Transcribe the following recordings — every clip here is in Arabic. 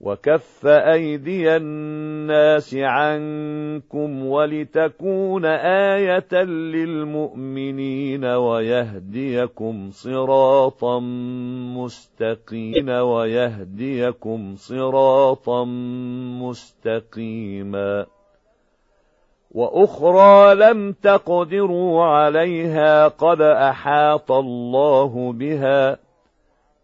وكف أيدي الناس عنكم ولتكون آية للمؤمنين ويهديكم صراطا مستقيما ويهديكم صراطا مستقيما وأخرى لم تقدروا عليها قد أحاط الله بها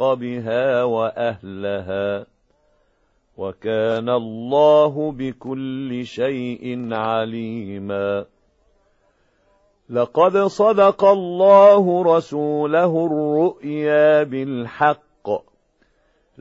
بها وأهلها وكان الله بكل شيء عليما. لقد صدق الله رسوله الرؤيا بالحق